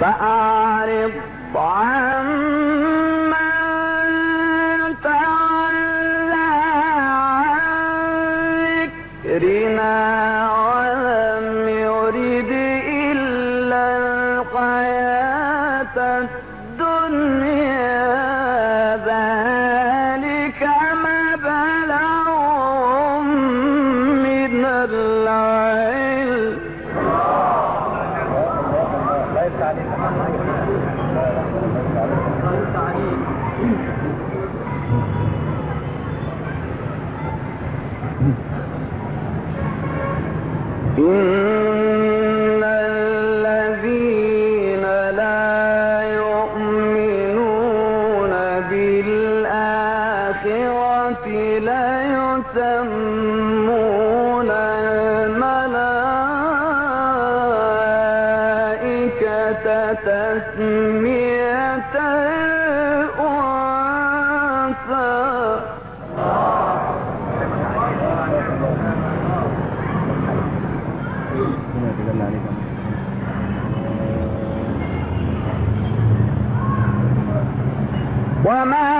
فأعرض عن وما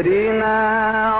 رِنَا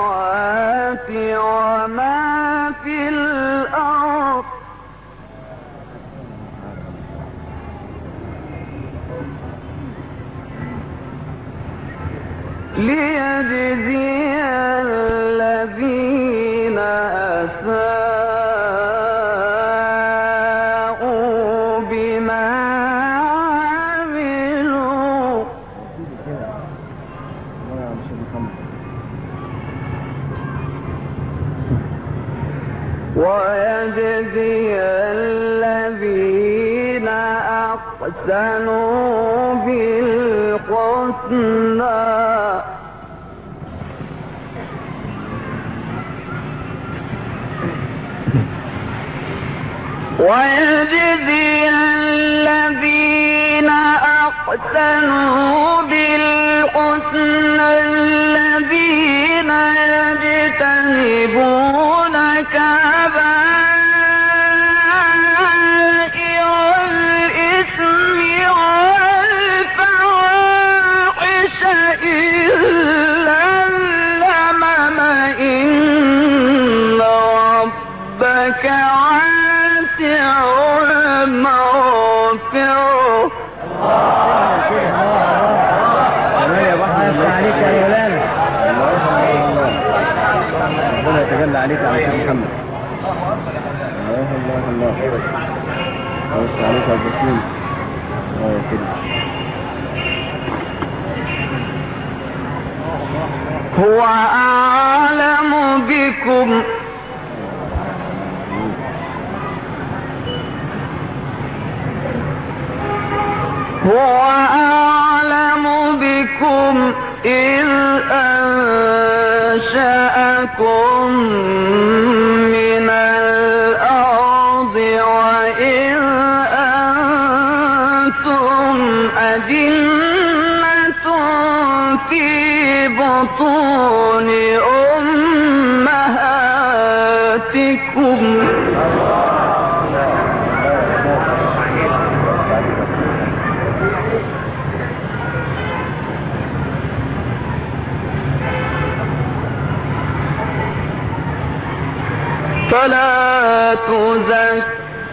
ويجزي الذين أحسنوا بالحسنى الذين يجتنبون بِكُمْ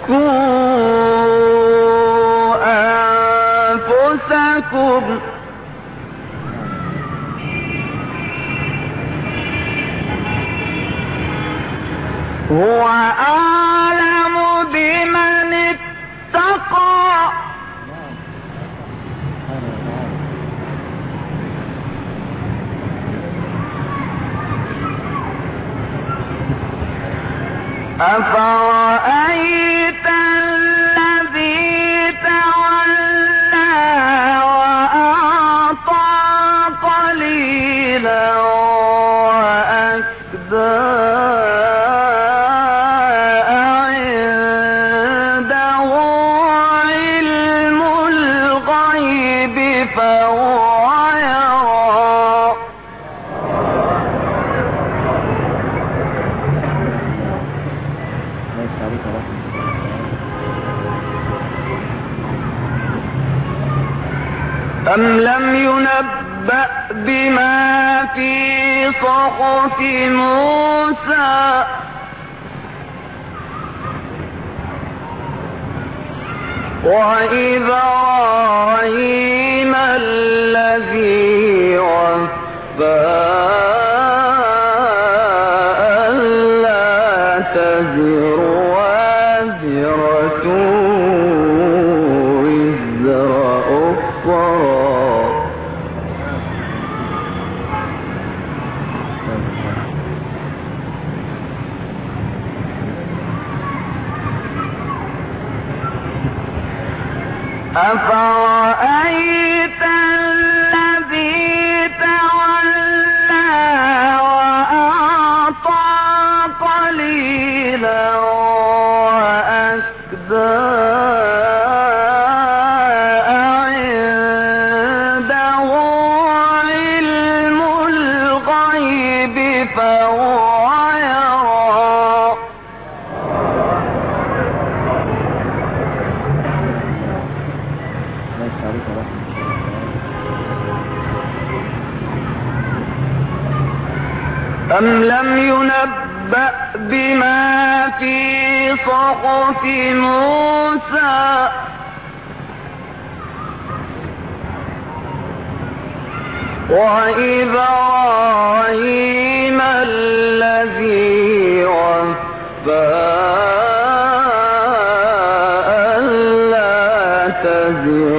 وقوا أنفسكم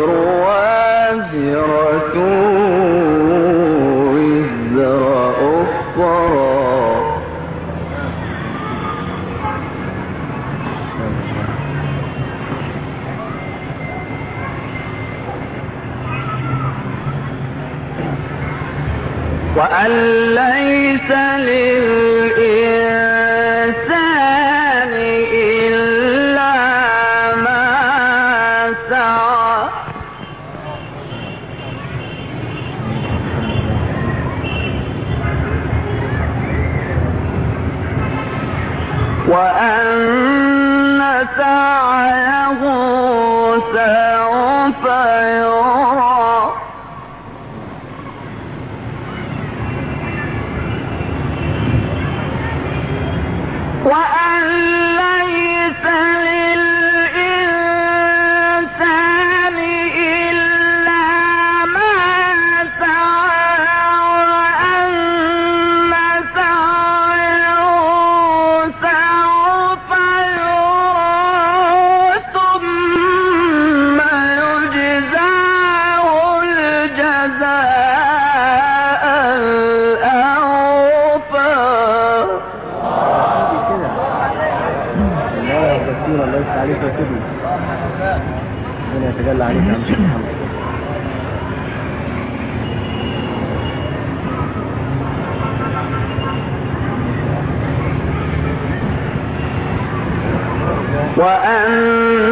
وازرة الدين الله يفتح عليك كبر ربنا يتجلى عليك يا محمد وأن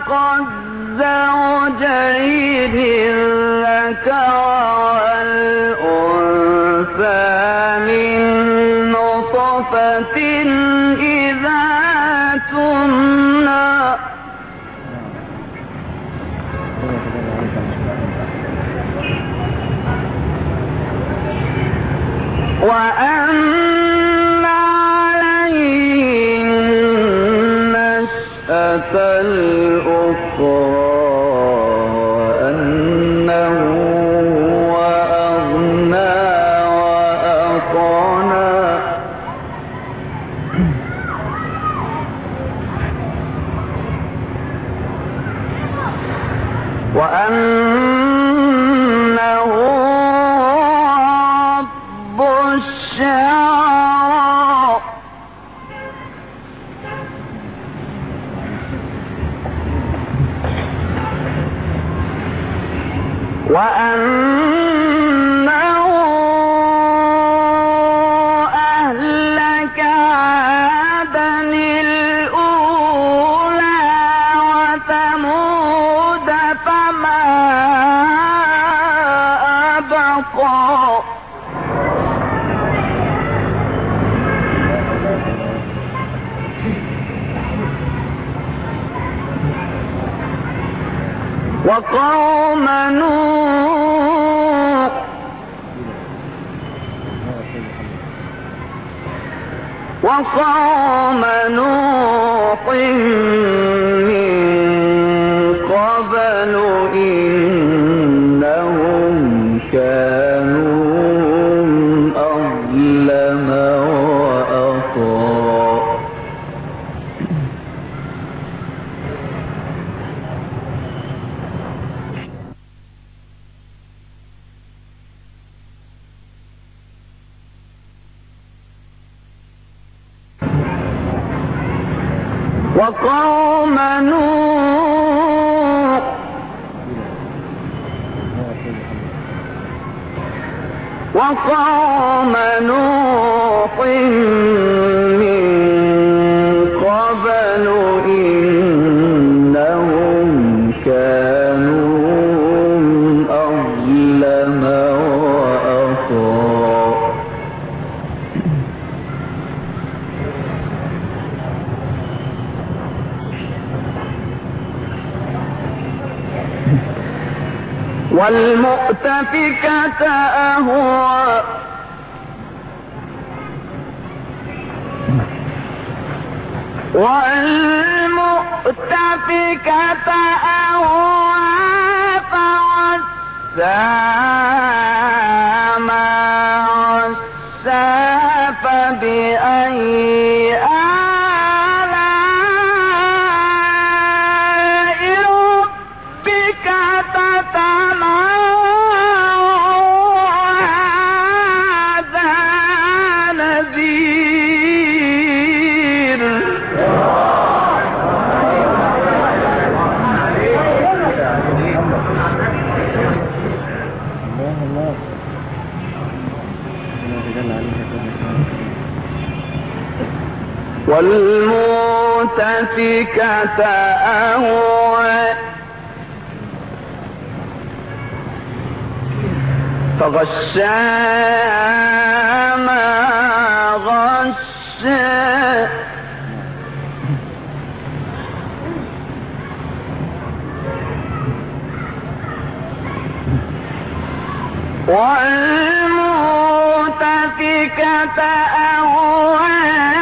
خلق الزوجين الذكر قوم نوح. وقوم والمؤتفكة أهوى والمؤتفكة أهوى فعسى ما عسى فبأي والمؤتفكة أهوى. فغشى ما غشى. والمؤتفكة أهوى.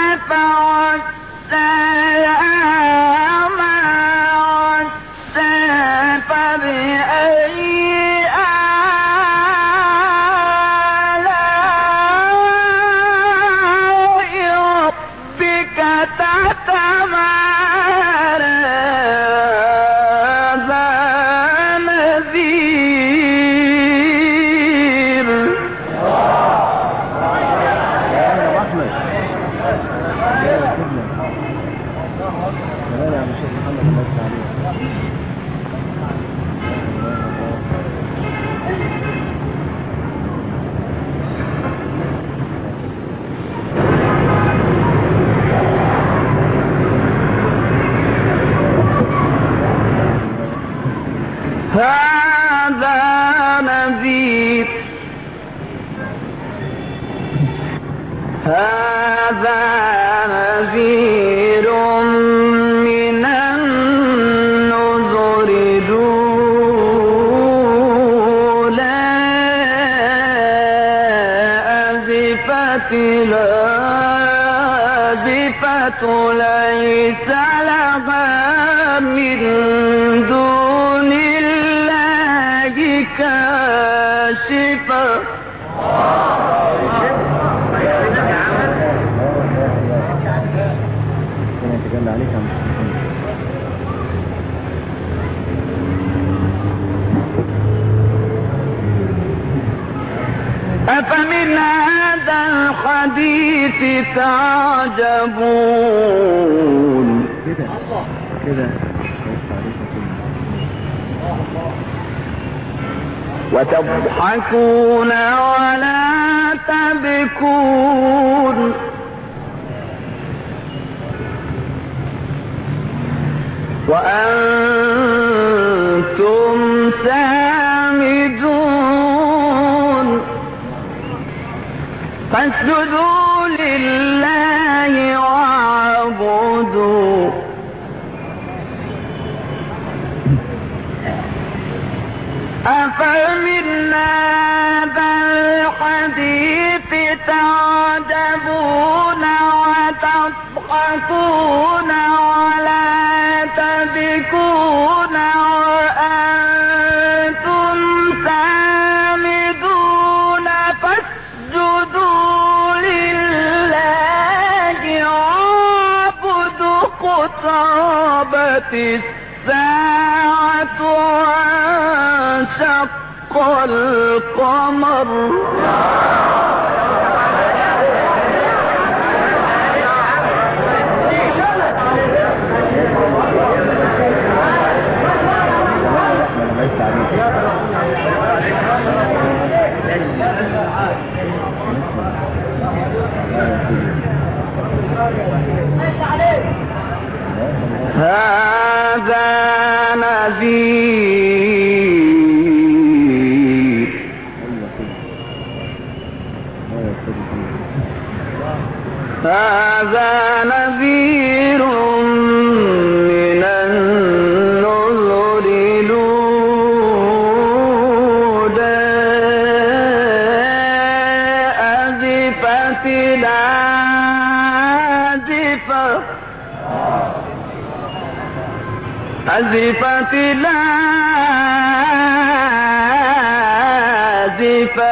عليك أفمن هذا الحديث تعجبون؟ كده كده. وتضحكون ولا تبكون. وأن القمر ها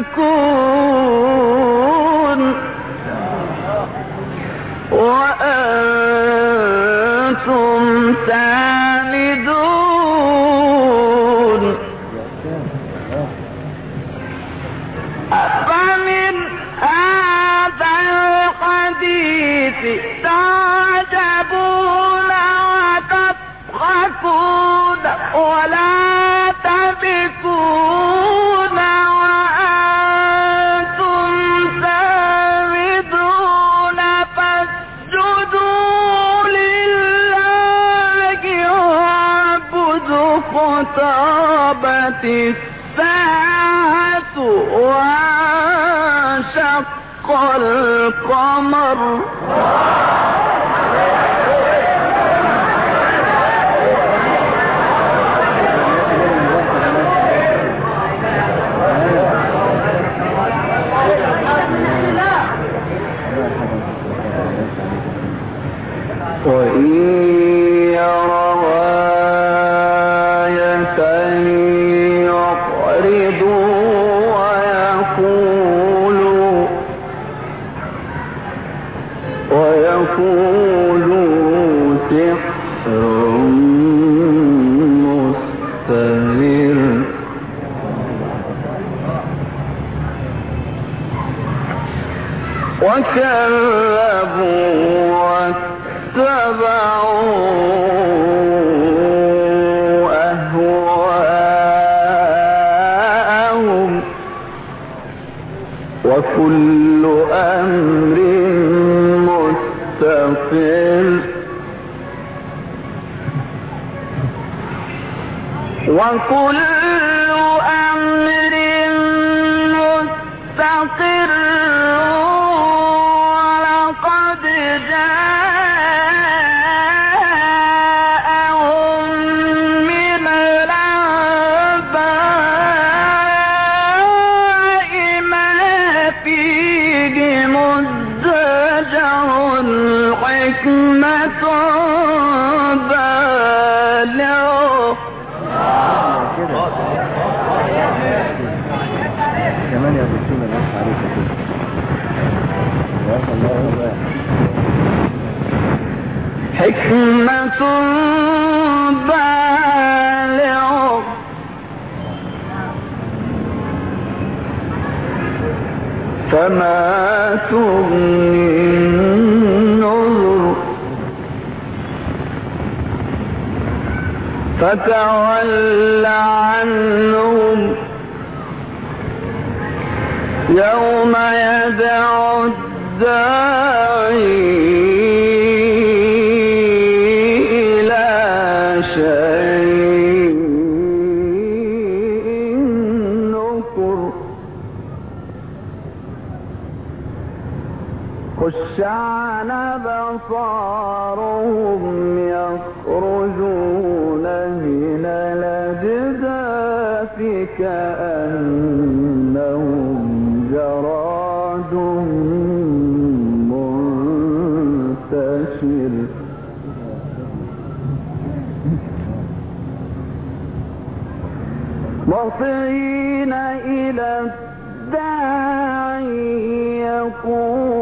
تكون وأن الساعة وانشق القمر. فما تغني النذر فتول عنهم يوم يدعو الداعي جعل بصارهم يخرجون من الأجداث كأنهم جراد منتشر. مطعين إلى الداعي يقول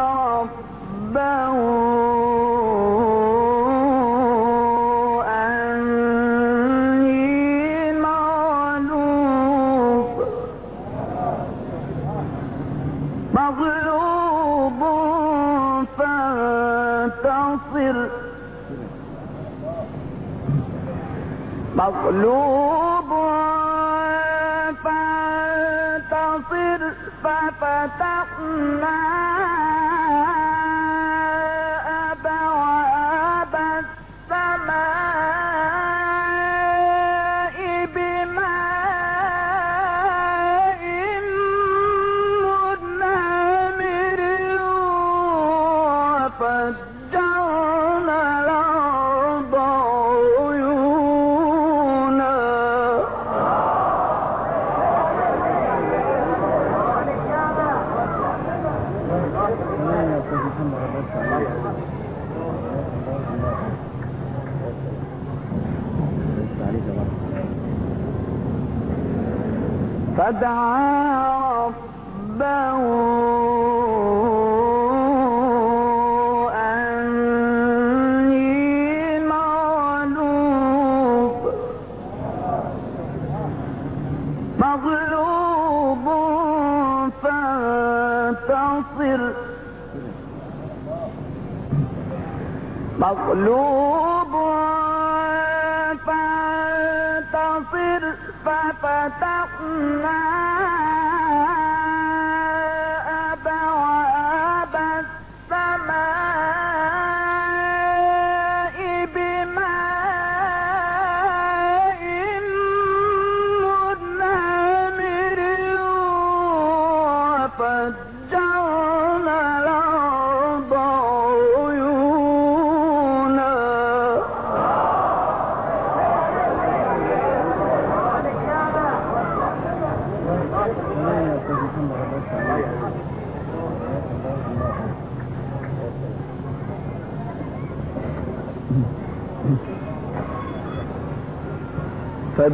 l'eau فدعا ربه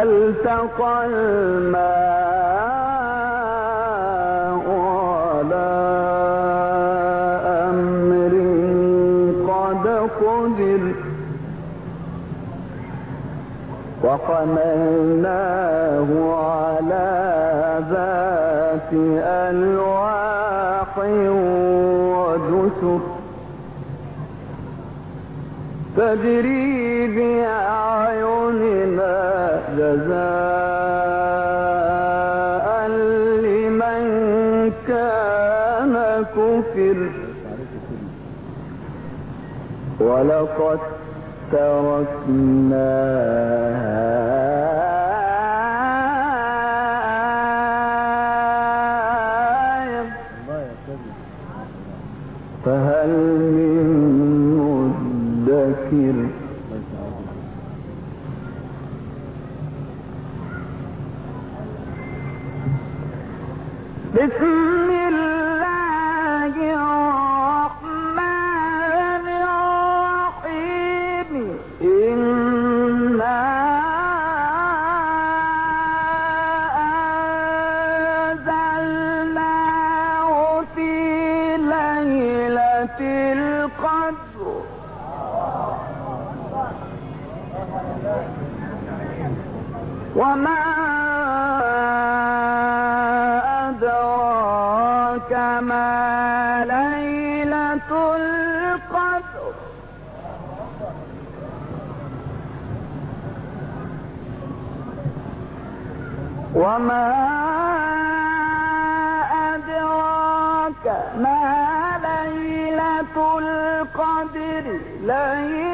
فالتقى الماء على أمر قد قدر وحملناه على ذات ألواح ودسر تجري جزاء لمن كان كفر. ولقد تركناها وما أدراك ما ليلة القدر ليلة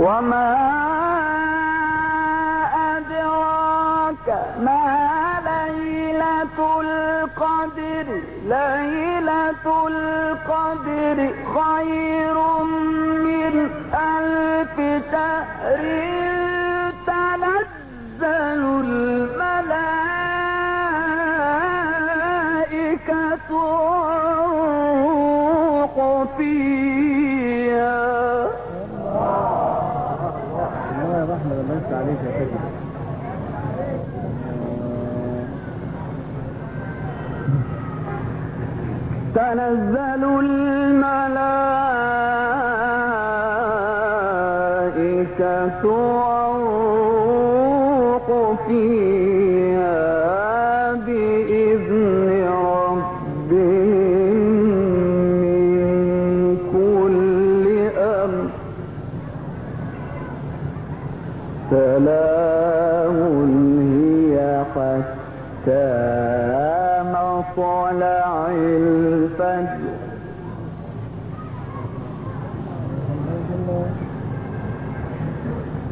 وما أدراك ما ليلة القدر ليلة القدر خير من ألف تأريخ تنزل الملائكة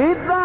It's